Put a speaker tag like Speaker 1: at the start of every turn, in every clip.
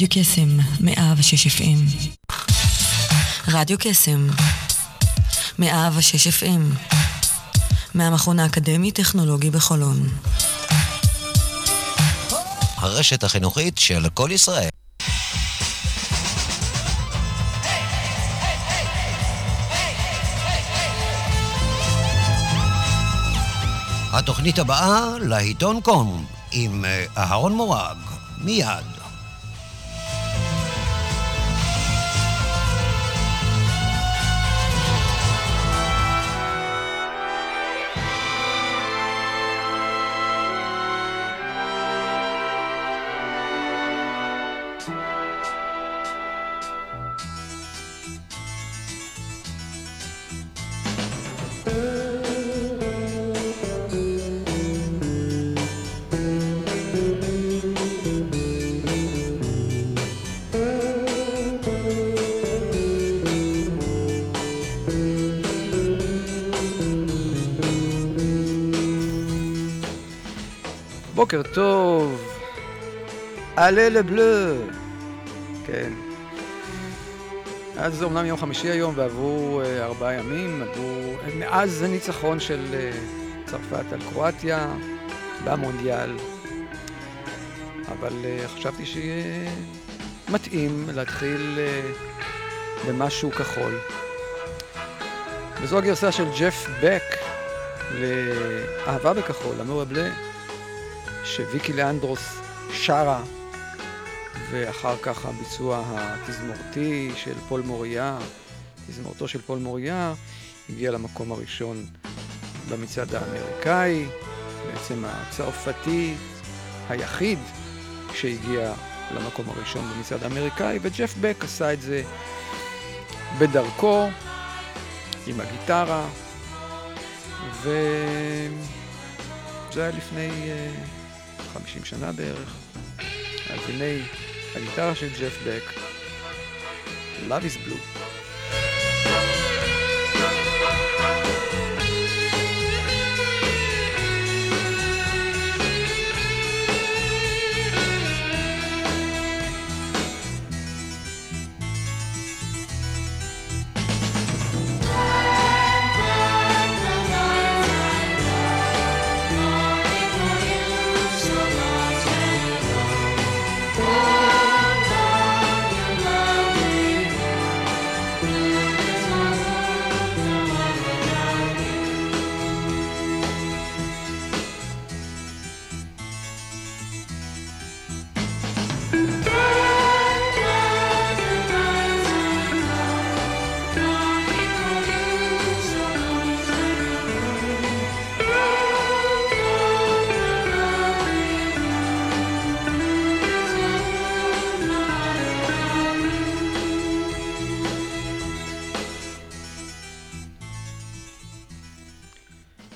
Speaker 1: רדיו קסם, מאה ושש FM. רדיו קסם, מאה ושש FM. מהמכון האקדמי-טכנולוגי בחולון.
Speaker 2: הרשת החינוכית של כל ישראל. התוכנית הבאה, לעיתון קום, עם אה, אהרון מורג, מיד.
Speaker 3: בוקר טוב, עלה לבלו. כן. אז זה אומנם יום חמישי היום ועברו uh, ארבעה ימים, עברו... מאז הניצחון של uh, צרפת על קרואטיה במונדיאל. אבל uh, חשבתי שיהיה מתאים להתחיל uh, במשהו כחול. וזו הגרסה של ג'ף בק לאהבה בכחול, אמור בלה. שוויקי לאנדרוס שרה, ואחר כך הביצוע התזמורתי של פול מוריה, תזמורתו של פול מוריה, הגיע למקום הראשון במצעד האמריקאי, בעצם הצרפתי היחיד שהגיע למקום הראשון במצעד האמריקאי, וג'ף בק עשה את זה בדרכו, עם הגיטרה, וזה היה לפני... Uh, 50 שנה בערך. אז הנה הגיטרה של ג'ף בק, Love is Blue.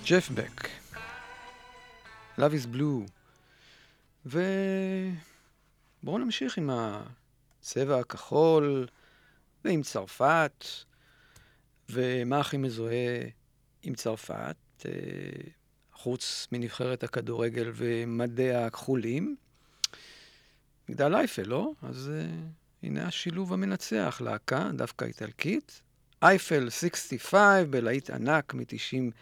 Speaker 3: ג'ף בק, Love is Blue, ובואו נמשיך עם הצבע הכחול ועם צרפת, ומה הכי מזוהה עם צרפת, אה, חוץ מנבחרת הכדורגל ומדעי הכחולים. מגדל אייפל, לא? אז uh, הנה השילוב המנצח, להקה, דווקא איטלקית. אייפל 65 בלהיט ענק מ-90...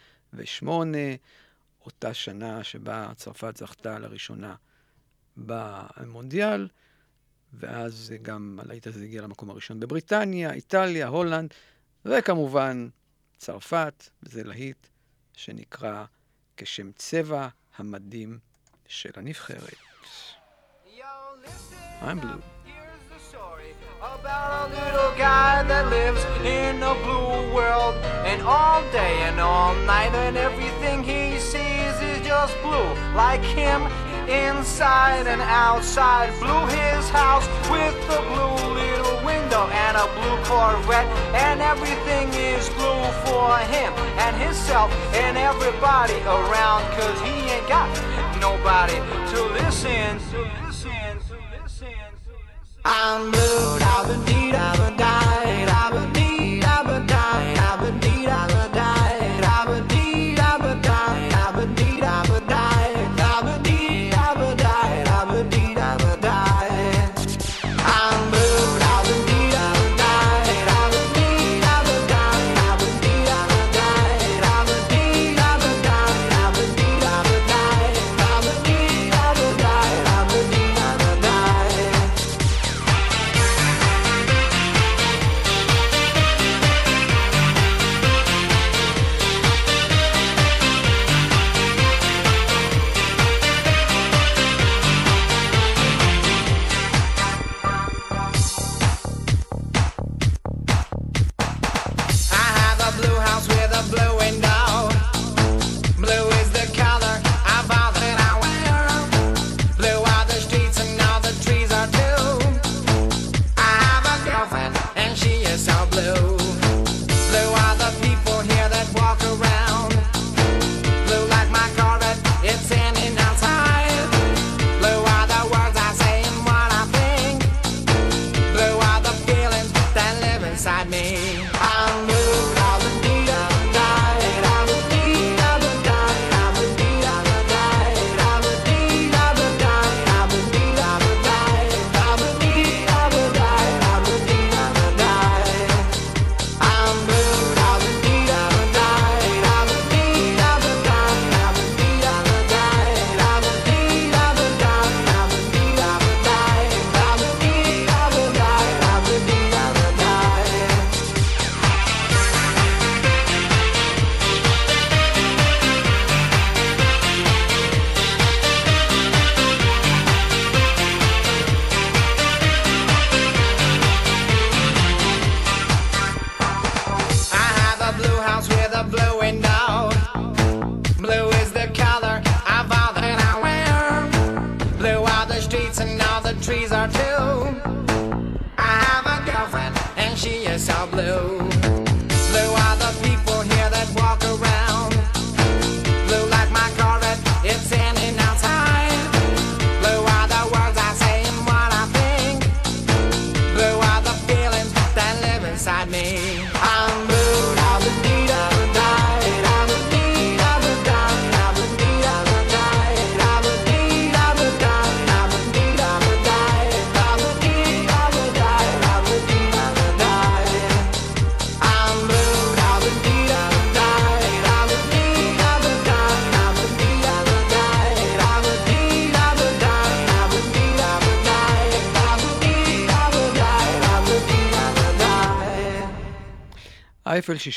Speaker 3: אותה שנה שבה צרפת זכתה לראשונה במונדיאל, ואז גם הלהיט הזה הגיע למקום הראשון בבריטניה, איטליה, הולנד, וכמובן צרפת, זה להיט שנקרא כשם צבע המדים של הנבחרת. I'm blue.
Speaker 4: About a little guy that lives in a blue world. And all day and all night and everything he sees is just blue Like him inside and outside. Blue his house with a blue little window and a blue Corvette And everything is blue for him and himself and everybody around Cause he ain't got nobody to listen to I'm blue, I've been deed, I've been died, I've been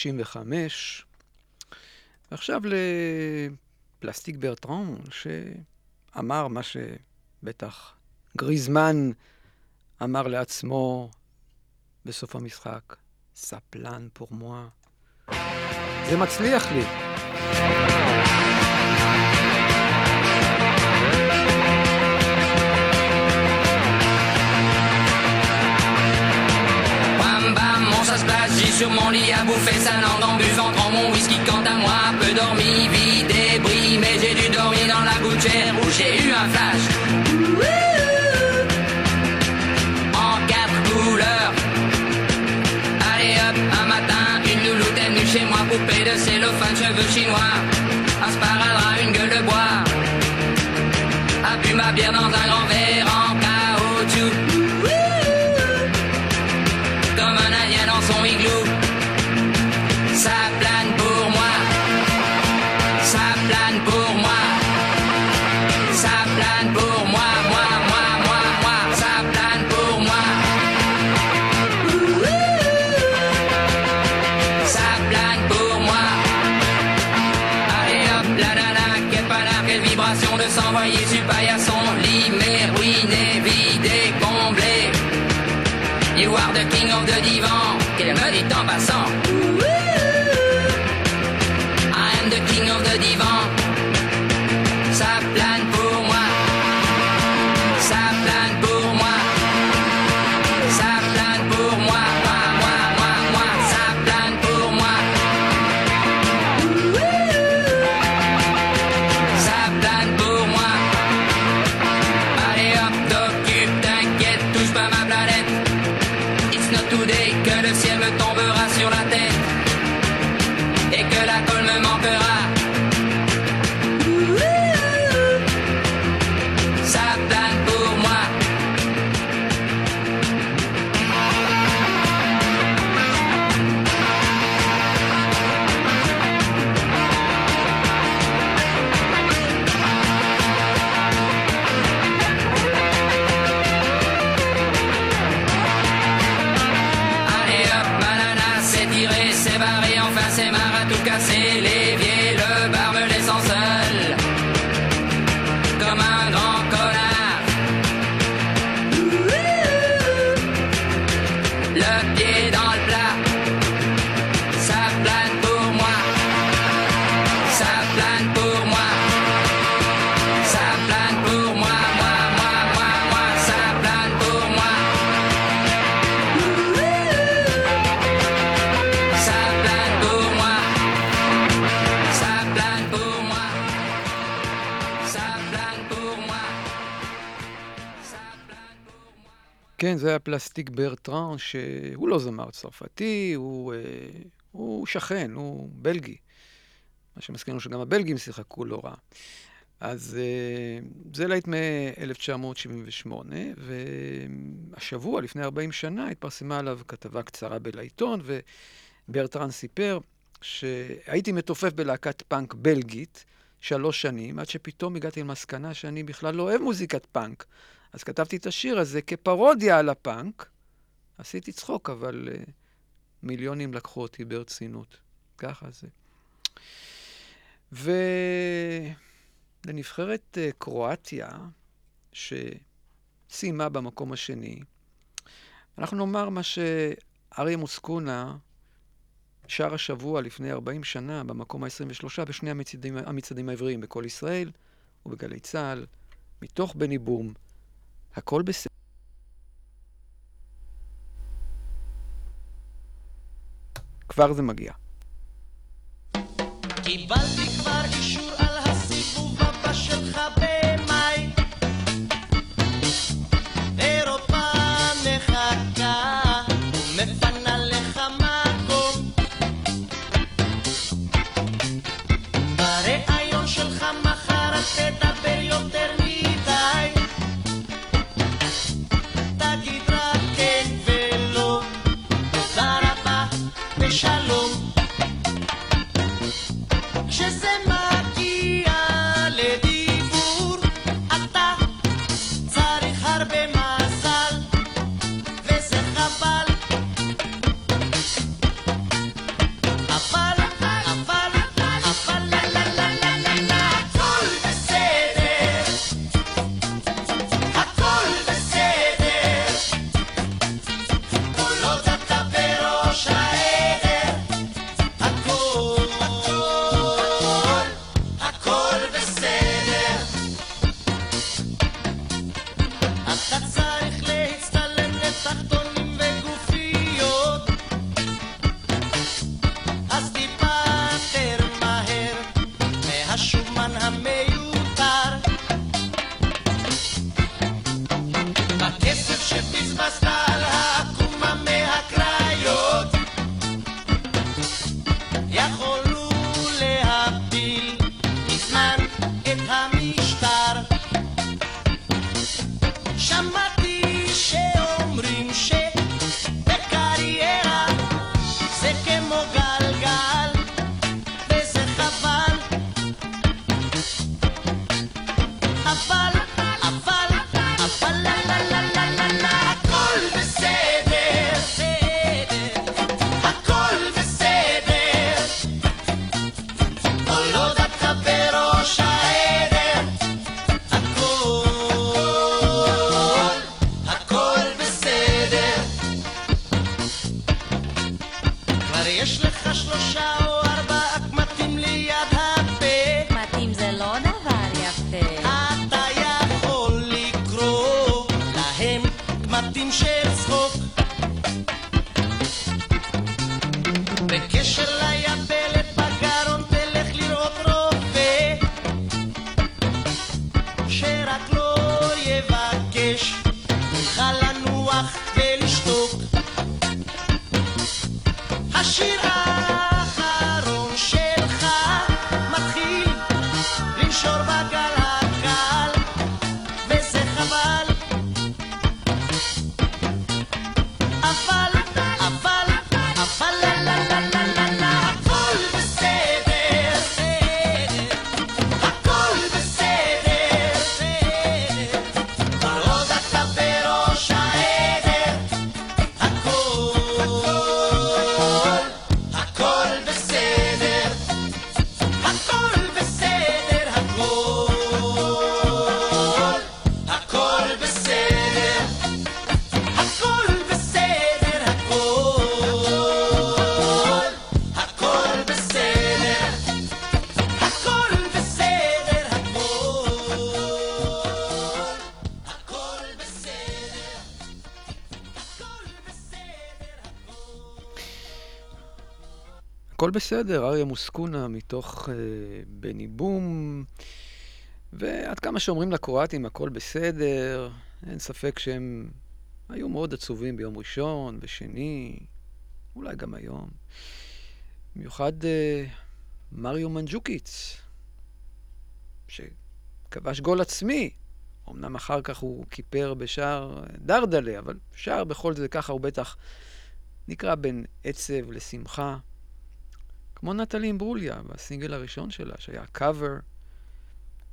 Speaker 3: 65. ועכשיו לפלסטיק ברטרון, שאמר מה שבטח גריזמן אמר לעצמו בסוף המשחק, ספלן פורמואה. זה מצליח לי.
Speaker 5: ça se sur mon lit à bouffer sa langue en buvant, prends mon whisky quant à moi, peu dormi, vie débris, mais j'ai dû dormir dans la gouttière où j'ai eu un flash. En quatre couleurs. Allez hop, un matin, une louloute est venue chez moi, poupée de cellophane, cheveux chinois, un sparadrap.
Speaker 3: היה פלסטיק ברטרן, שהוא לא זמר צרפתי, הוא, אה, הוא שכן, הוא בלגי. מה שמזכירים שגם הבלגים שיחקו לא רע. אז אה, זה להיט מ-1978, והשבוע, לפני 40 שנה, התפרסמה עליו כתבה קצרה בלהיטון, וברטרן סיפר שהייתי מתופף בלהקת פאנק בלגית שלוש שנים, עד שפתאום הגעתי למסקנה שאני בכלל לא אוהב מוזיקת פאנק. אז כתבתי את השיר הזה כפרודיה על הפאנק. עשיתי צחוק, אבל uh, מיליונים לקחו אותי ברצינות. ככה זה. ולנבחרת uh, קרואטיה, שסיימה במקום השני, אנחנו נאמר מה שאריה מוסקונה שר השבוע לפני 40 שנה, במקום ה-23, בשני המצעדים, העבריים, בקול ישראל ובגלי צה"ל, מתוך בני בום. הכל בסדר. כבר זה מגיע.
Speaker 6: קיבלתי כבר אישור על הסיבוב הבא שלך במאי. אירופה נחכה ומפנה לך מקום. בריאיון שלך מחר תדבר בסדר,
Speaker 3: אריה מוסקונה מתוך uh, בני בום. ועד כמה שאומרים לקרואטים הכל בסדר, אין ספק שהם היו מאוד עצובים ביום ראשון ושני, אולי גם היום. במיוחד uh, מריו מנג'וקיץ, שכבש גול עצמי. אמנם אחר כך הוא כיפר בשער דרדלה, אבל שער בכל זה ככה הוא בטח נקרא בין עצב לשמחה. כמו נטלי אימברוליה, בסינגל הראשון שלה, שהיה קאבר,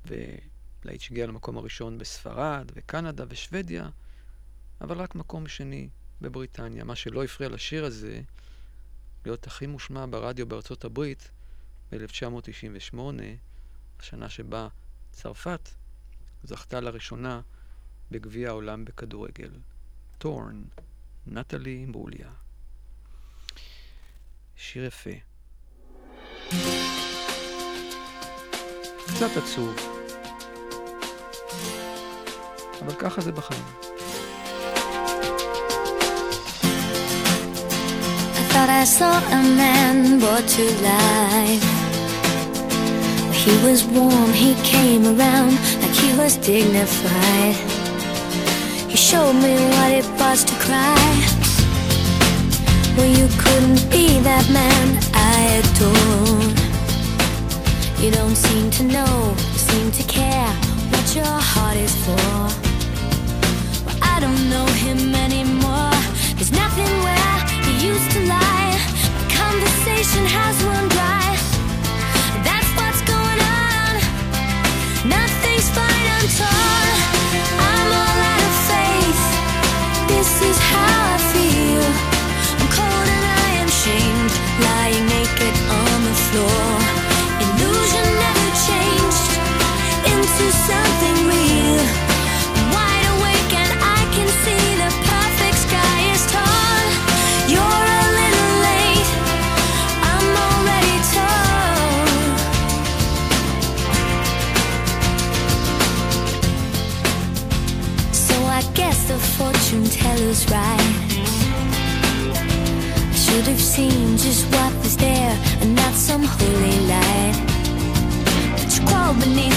Speaker 3: ולהיט שהגיע למקום הראשון בספרד, וקנדה ושוודיה, אבל רק מקום שני בבריטניה, מה שלא הפריע לשיר הזה להיות הכי מושמע ברדיו בארצות הברית ב-1998, השנה שבה צרפת זכתה לראשונה בגביע העולם בכדורגל. טורן, נטלי אימברוליה. שיר יפה. קצת עצוב, אבל ככה זה בחיים.
Speaker 7: אתה
Speaker 8: thought I saw a man brought to life. He was warm, he came around like he was dignified. He showed me what it was to cry. Well, you couldn't be that man I I adored. You don't seem to know, seem to care what your heart is for. Well, I don't know him anymore. There's nothing where he used to lie. My conversation has run dry. Illusion never changed into something real. I'm wide awake and I can see the perfect sky is torn. You're a little late. I'm already. So I guess the fortune teller's right. I should have seen just what was there and not some holy light. But you crawl beneath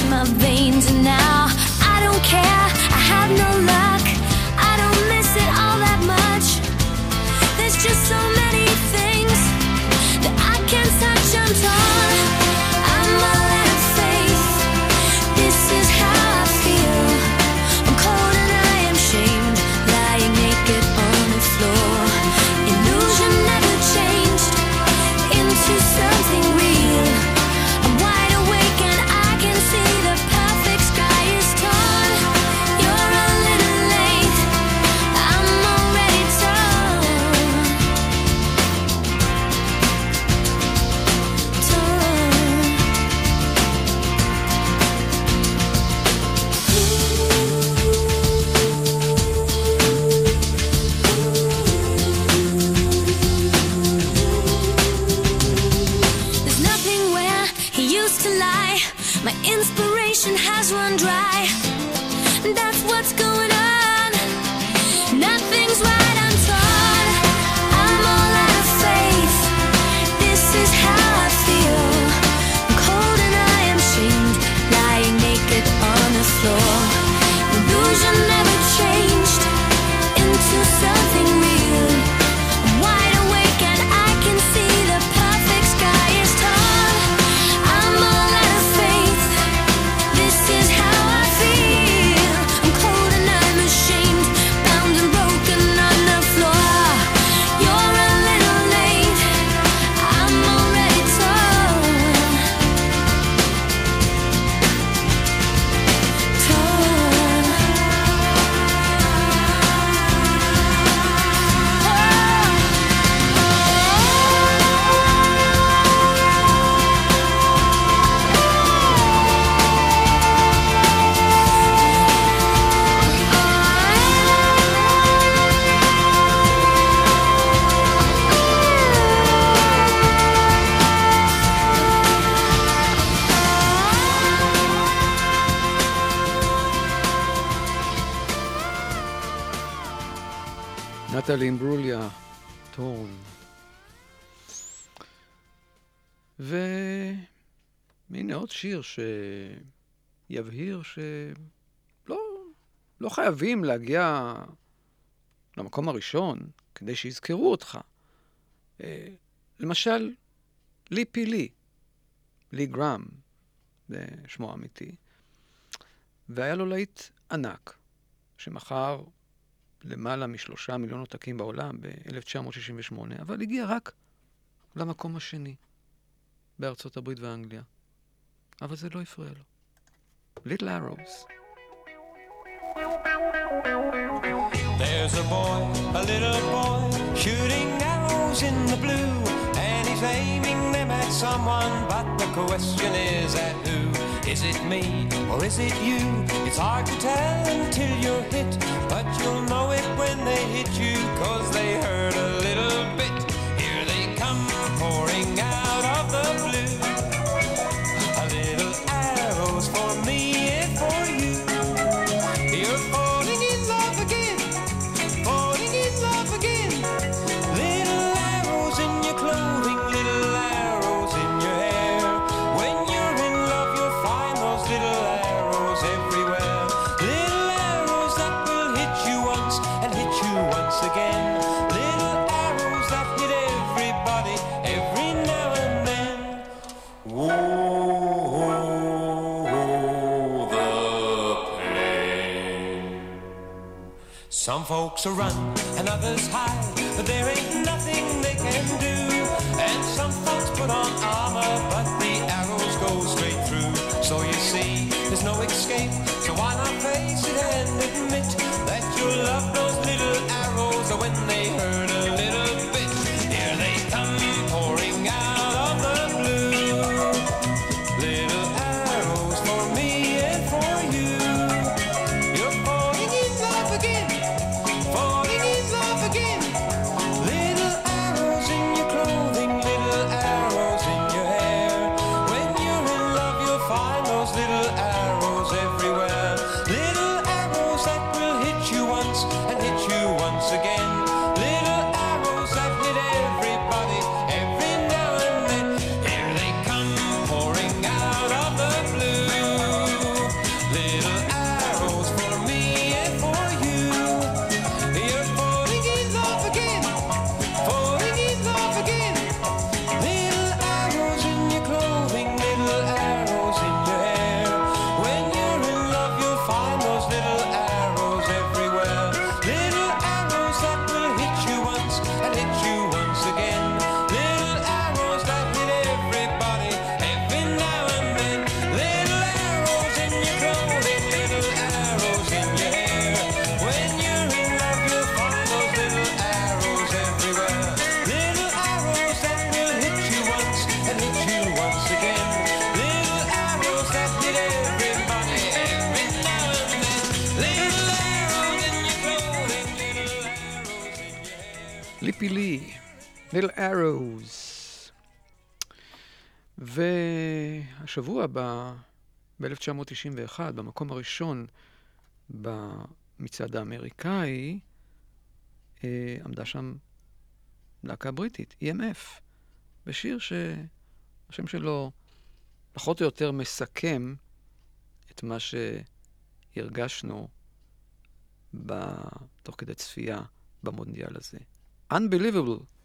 Speaker 3: עוד שיר שיבהיר שלא לא חייבים להגיע למקום הראשון כדי שיזכרו אותך. אה, למשל, לי פי לי, לי גראם, זה שמו האמיתי, והיה לו להיט ענק, שמכר למעלה משלושה מיליון עותקים בעולם ב-1968, אבל הגיע רק למקום השני בארצות הברית ואנגליה. אבל זה לא הפריע לו. ליטל ארוס.
Speaker 9: There's a boy, a little boy, shooting arrows in the blue, and he's aiming them at someone, but the question is at who? Is it me or is it you? It's hard to tell until you're hit, but you'll know it when they hit you, So run and others hide, but there ain't nothing they can do. And some folks put on armor, but the arrows go straight through. So you see, there's no escape, so why not face it and admit
Speaker 3: השבוע ב-1991, במקום הראשון במצעד האמריקאי, אה, עמדה שם להקה בריטית, EMF, בשיר שהשם שלו פחות או יותר מסכם את מה שהרגשנו תוך כדי צפייה במונדיאל הזה.
Speaker 10: Unbelievable.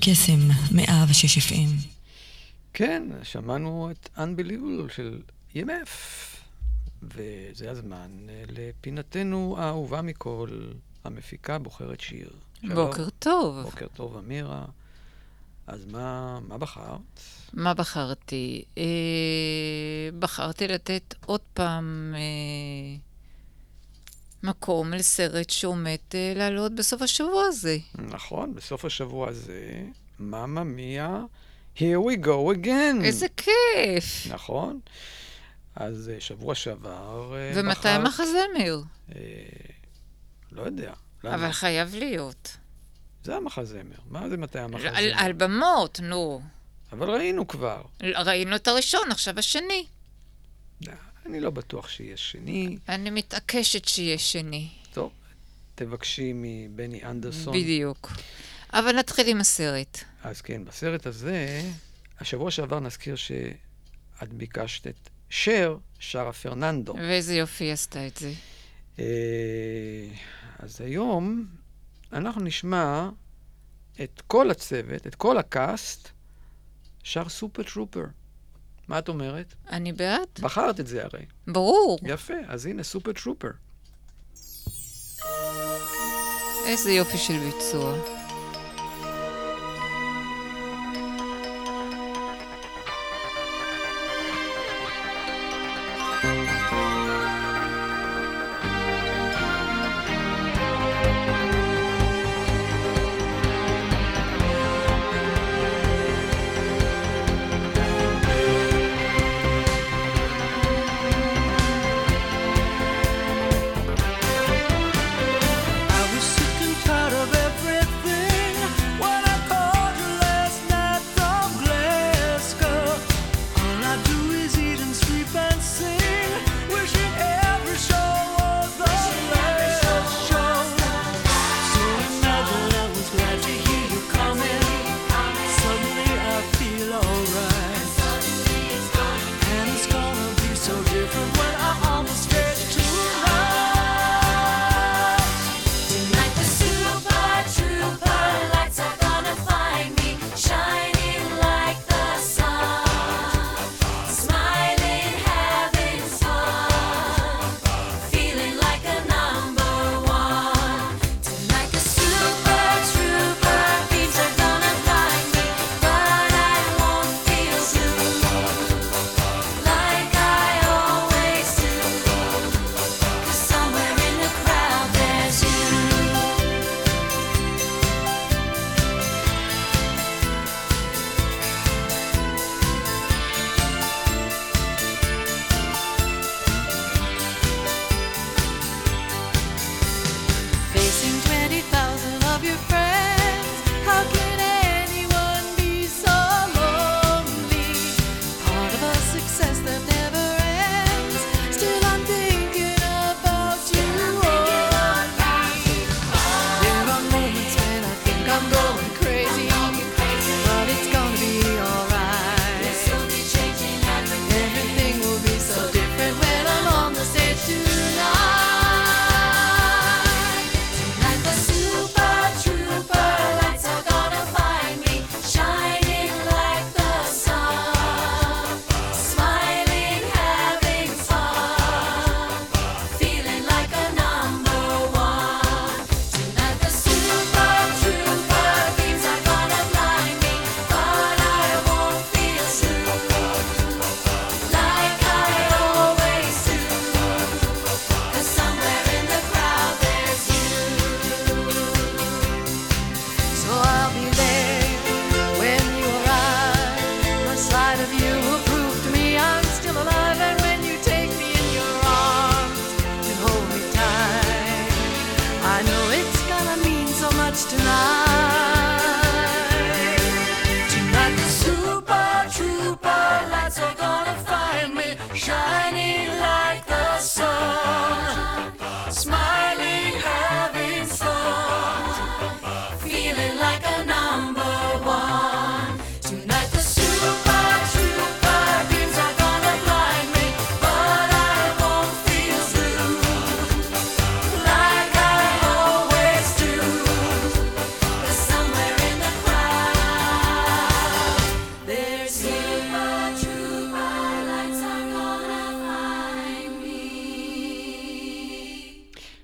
Speaker 1: קסם, 106 FM.
Speaker 3: כן, שמענו את Unbelievable של EMF, וזה הזמן אה, לפינתנו האהובה מכל, המפיקה בוחרת שיר. שלום.
Speaker 11: בוקר טוב.
Speaker 3: בוקר טוב, אמירה. אז מה, מה בחרת?
Speaker 11: מה בחרתי? אה, בחרתי לתת עוד פעם אה, מקום לסרט שעומד אה, לעלות בסוף השבוע הזה.
Speaker 3: נכון, בסוף השבוע הזה, ממא מיה, here we go again.
Speaker 11: איזה כיף!
Speaker 3: נכון. אז אה, שבוע שעבר אה,
Speaker 11: ומתי המחזמר?
Speaker 3: אה, לא יודע. למה?
Speaker 11: אבל חייב להיות.
Speaker 3: זה המחזמר. מה זה מתי המחזמר?
Speaker 11: על, על במות, נו.
Speaker 3: אבל ראינו כבר.
Speaker 11: ראינו את הראשון, עכשיו השני.
Speaker 3: אני לא בטוח שיש שני.
Speaker 11: אני מתעקשת שיש שני.
Speaker 3: טוב, תבקשי מבני אנדרסון.
Speaker 11: בדיוק. אבל נתחיל עם הסרט.
Speaker 3: אז כן, בסרט הזה, השבוע שעבר נזכיר שאת ביקשת את שר, שרה פרננדו.
Speaker 11: ואיזה יופי עשתה את זה.
Speaker 3: אה, אז היום אנחנו נשמע את כל הצוות, את כל הקאסט, שר סופר טרופר. מה את אומרת?
Speaker 11: אני בעד.
Speaker 3: בחרת את זה הרי.
Speaker 11: ברור.
Speaker 3: יפה, אז הנה סופר טרופר.
Speaker 11: איזה יופי של ביצוע.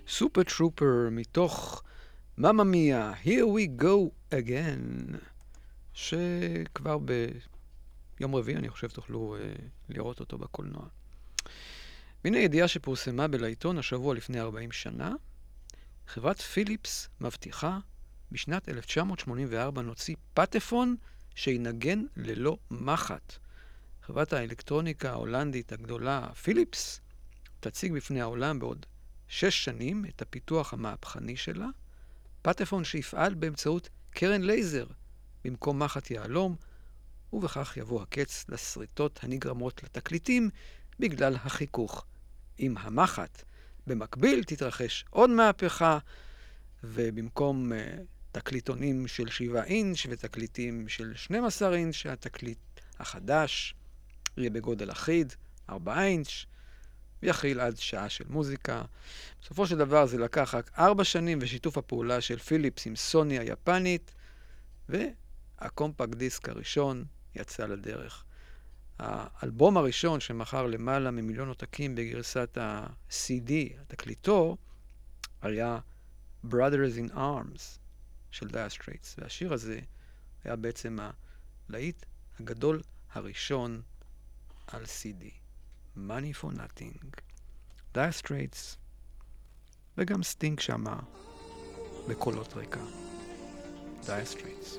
Speaker 12: סופר טרופר מתוך ממא מיה, Here we go again, שכבר ביום רביעי, אני חושב, תוכלו uh, לראות אותו בקולנוע. והנה ידיעה שפורסמה בלעיתון השבוע לפני 40 שנה. חברת פיליפס מבטיחה בשנת 1984 נוציא פטפון שינגן ללא מחט. חברת האלקטרוניקה ההולנדית הגדולה פיליפס תציג בפני העולם בעוד שש שנים את הפיתוח המהפכני שלה, פטפון שיפעל באמצעות קרן לייזר במקום מחט יהלום, ובכך יבוא הקץ לשריטות הנגרמות לתקליטים בגלל החיכוך עם המחט. במקביל תתרחש עוד מהפכה, ובמקום uh, תקליטונים של 7 אינץ' ותקליטים של 12 אינץ', התקליט החדש יהיה בגודל אחיד, 4 אינץ', ויכיל עד שעה של מוזיקה. בסופו של דבר זה לקח רק 4 שנים ושיתוף הפעולה של פיליפס עם סוני היפנית, והקומפקט דיסק הראשון יצא לדרך. האלבום הראשון שמכר למעלה ממיליון עותקים בגרסת ה-CD, התקליטור, היה Brothers in Arms של דייר סטרייטס, והשיר הזה היה בעצם הלהיט הגדול הראשון על CD. Money for Nothing, דייר סטרייטס, וגם סטינג שמה בקולות רקע. דייר סטרייטס.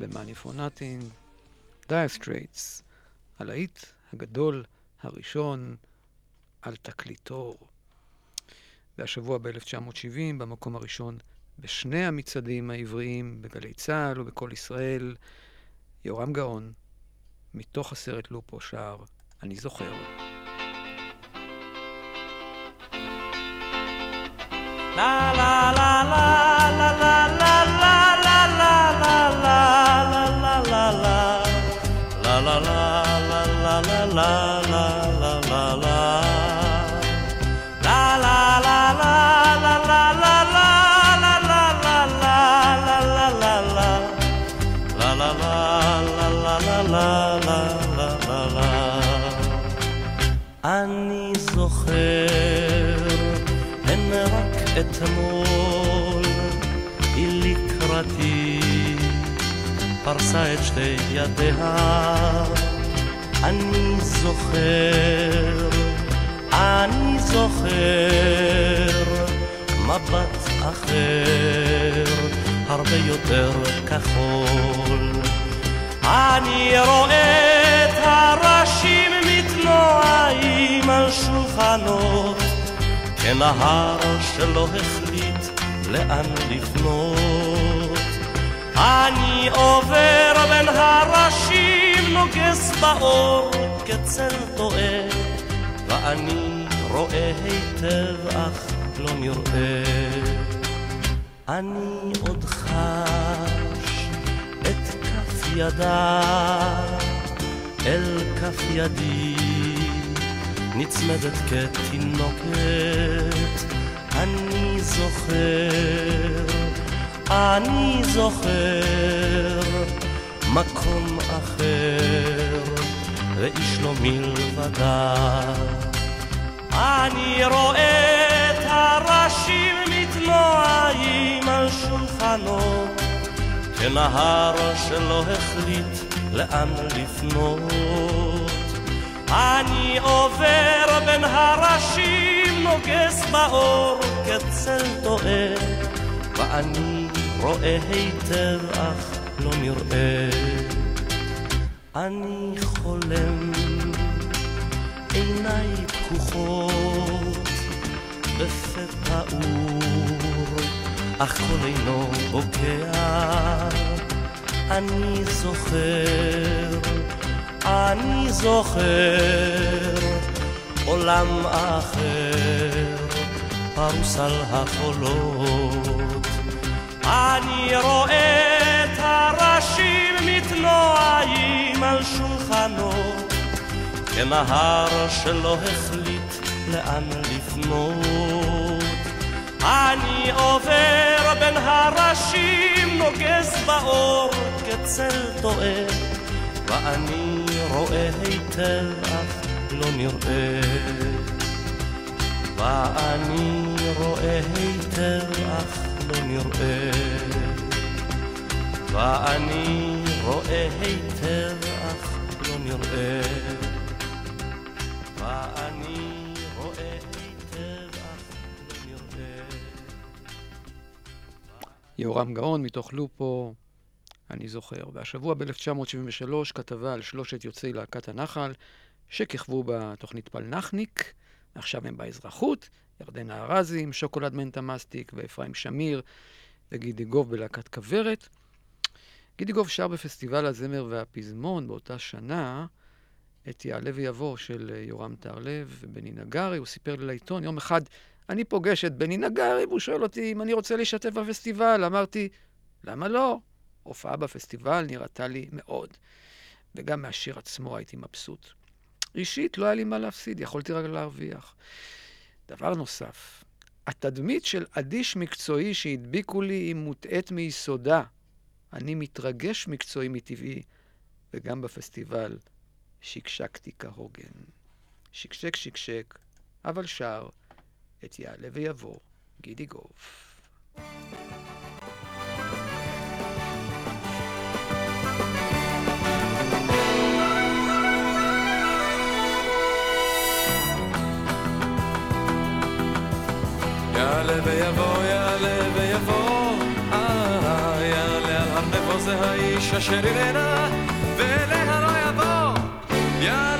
Speaker 3: ב-Money for Nothing, Dire Straits, הלהיט הגדול הראשון על תקליטור. והשבוע ב-1970, במקום הראשון בשני המצעדים העבריים, בגלי צה"ל ובקול ישראל, יורם גאון, מתוך הסרט לופו שר, אני זוכר.
Speaker 13: La la la la la la la la la אני זוכר, הן רק אתמול, היא לקראתי, פרסה את שתי ידיה. אני זוכר, אני זוכר, מבט אחר, הרבה יותר כחול. אני רואה את הראשים מתנועים על שולחנות כנהר שלא החליט לאן לפנות. אני עובר בין הראשים נוגס באור כצל טועה ואני רואה היטב אך לא נראה. אני עוד חש את כף ידה אל כף ידי נצמדת כתינוקת אני זוכר, אני זוכר מקום אחר ואיש לא מלבדה אני רואה את הראשים מתנועים על שולחנות כנהר שלא החליט לאן לפנות. אני עובר בין הראשים נוגס באור כצל טועה ואני רואה היטב אך לא נראה. אני חולם עיניי פקוחות בפה פעור אך קול אינו בוקע אני זוכר, אני זוכר עולם אחר פרוס על החולות אני רואה את הראשים מתנועים על שולחנות כנהר שלא החליט לאן לפנות. אני עובר בין הראשים נוגס באור כצל טועה ואני רואה היטב אך לא נראה. ואני רואה היטב אך לא נראה ואני רואה היטב אך לא נראה ואני רואה אך לא
Speaker 3: יהורם גאון מתוך לופו, אני זוכר. והשבוע ב-1973 כתבה על שלושת יוצאי להקת הנחל, שכיכבו בתוכנית פלנחניק, עכשיו הם באזרחות, ירדנה ארזי עם שוקולד מנטה מסטיק, ואפרים שמיר וגידי גוב בלהקת כוורת. גידי גוב שר בפסטיבל הזמר והפזמון באותה שנה את יעלה ויבוא של יורם טהרלב ובני נגרי. הוא סיפר לי לעיתון, יום אחד אני פוגש את בני נגרי, והוא שואל אותי אם אני רוצה להשתתף בפסטיבל. אמרתי, למה לא? הופעה בפסטיבל נראתה לי מאוד. וגם מהשיר עצמו הייתי מבסוט. אישית לא היה לי מה להפסיד, יכולתי רק להרוויח. דבר נוסף, התדמית של אדיש מקצועי שהדביקו לי היא מוטעית מיסודה. אני מתרגש מקצועי מטבעי, וגם בפסטיבל שקשקתי כהוגן. שקשק שקשק, אבל שר את יעלה ויבוא גידי גוף.
Speaker 9: יעלה ויבוא, יעלה ויבוא, זה האיש אשר יראנה, ואליה לא יבוא. יעלה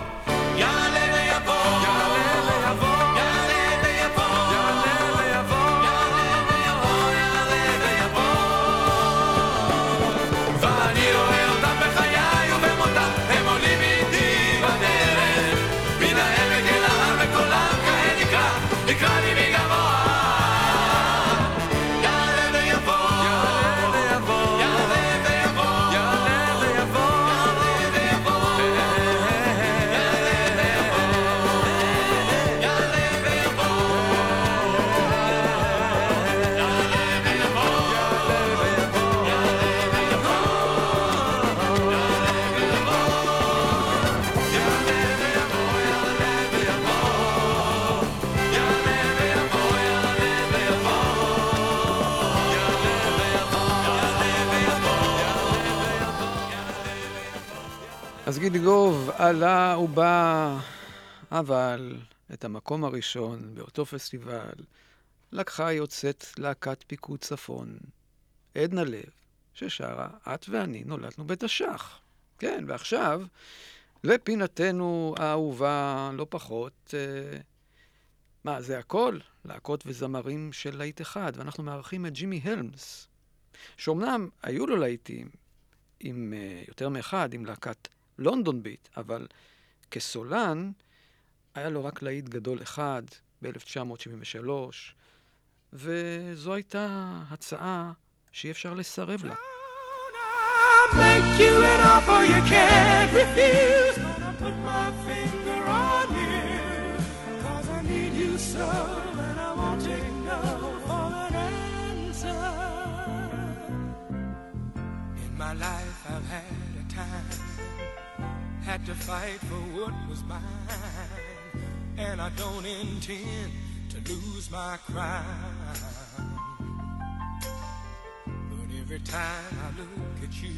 Speaker 3: גוב עלה ובא, אבל את המקום הראשון באותו פסטיבל לקחה יוצאת להקת פיקוד צפון, עדנה לב, ששרה "את ואני נולדנו בתש"ח". כן, ועכשיו, לפינתנו האהובה לא פחות, אה, מה, זה הכל? להקות וזמרים של להיט אחד, ואנחנו מארחים את ג'ימי הלמס, שאומנם היו לו להיטים עם אה, יותר מאחד, עם להקת לונדון ביט, אבל כסולן היה לו רק להיט גדול אחד ב-1973, וזו הייתה הצעה שאי אפשר לסרב לה.
Speaker 14: refuse. Gonna put my finger on you. Cause I need you so,
Speaker 9: had to fight for what was mine, and I don't intend to lose my crown. But every time I look at you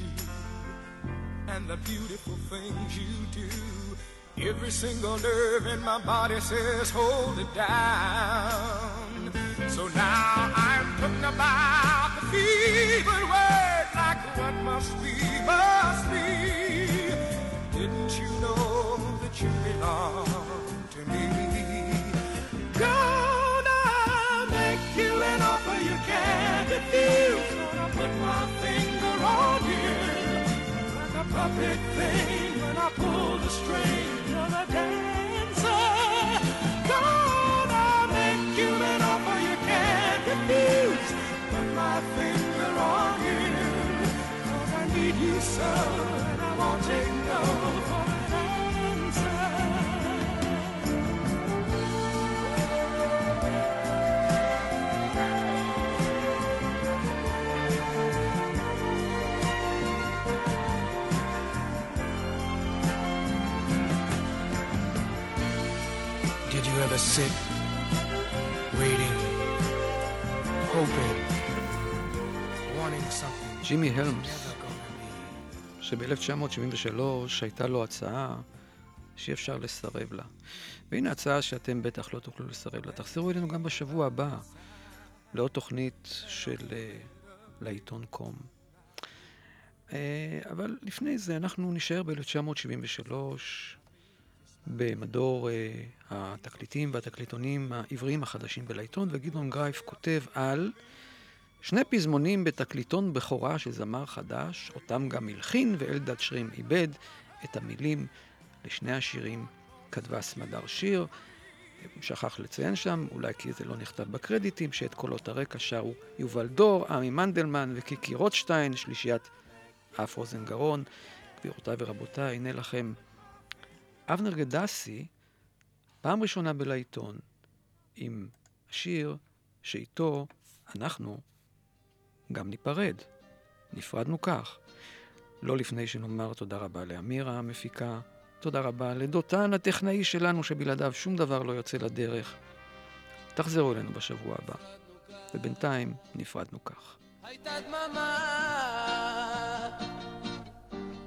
Speaker 9: and the beautiful things you do, every single nerve in my body says, hold it down. So now I'm putting about the feeble word like what must be, must be. Belong to me?
Speaker 14: Gonna make you an offer you can't refuse. Gonna put my finger on you. Like a puppet thing when I pull the string. The dancer. Gonna make you an offer you can't refuse. Put my finger on you. Cause I need you so. And I won't take no
Speaker 15: sit, waiting, hoping, wanting something.
Speaker 3: ג'ימי הלמס, שב-1973 הייתה לו הצעה שאי אפשר לסרב לה. והנה הצעה שאתם בטח לא תוכלו לסרב לה. תחזרו אלינו גם בשבוע הבא לעוד תוכנית של uh, לעיתון קום. Uh, אבל לפני זה אנחנו נישאר ב-1973 במדור uh, התקליטים והתקליטונים העבריים החדשים בלעיתון, וגדעון גרייף כותב על שני פזמונים בתקליטון בכורה של זמר חדש, אותם גם הלחין, ואלדד שרים איבד את המילים לשני השירים כתבה סמדר שיר. שכח לציין שם, אולי כי זה לא נכתב בקרדיטים, שאת קולות הרקע שרו יובל דור, עמי מנדלמן וקיקי רוטשטיין, שלישיית אף רוזנגרון. גבירותיי ורבותיי, הנה לכם אבנר גדסי, פעם ראשונה בלעיתון, עם השיר שאיתו אנחנו גם ניפרד. נפרדנו כך. לא לפני שנאמר תודה רבה לאמירה המפיקה, תודה רבה לדותן הטכנאי שלנו, שבלעדיו שום דבר לא יוצא לדרך. תחזרו אלינו בשבוע הבא, ובינתיים נפרדנו כך.
Speaker 16: הייתה דממה,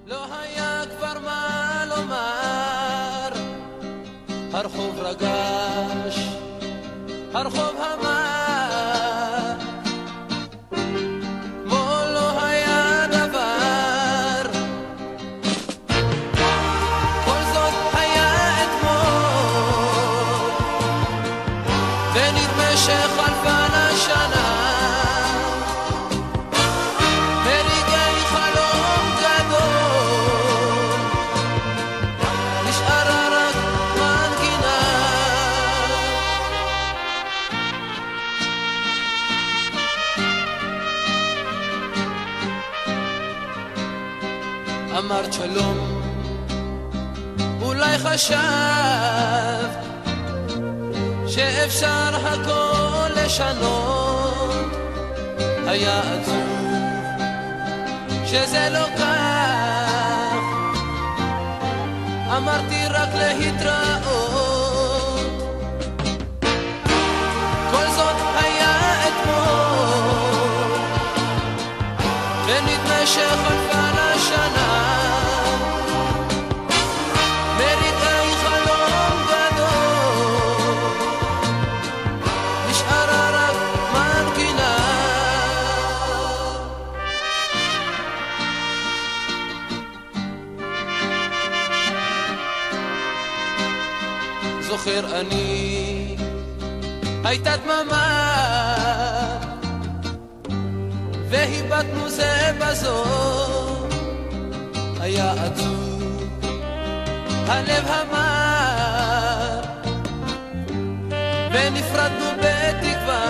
Speaker 16: לא היה כבר מה לומר. הרחוב רגש, הרחוב חשבת שאפשר הכל לשנות, היה עצוב שזה לא כך, אמרתי רק להתראות, כל זאת היה אתמול, ונדמה שחלפה זוכר אני, הייתה דממה, והיבטנו זה בזו, היה עצוב, הלב המר, ונפרדנו בתקווה.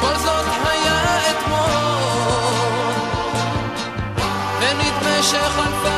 Speaker 16: כל זאת היה אתמול, ונדמה שחלפה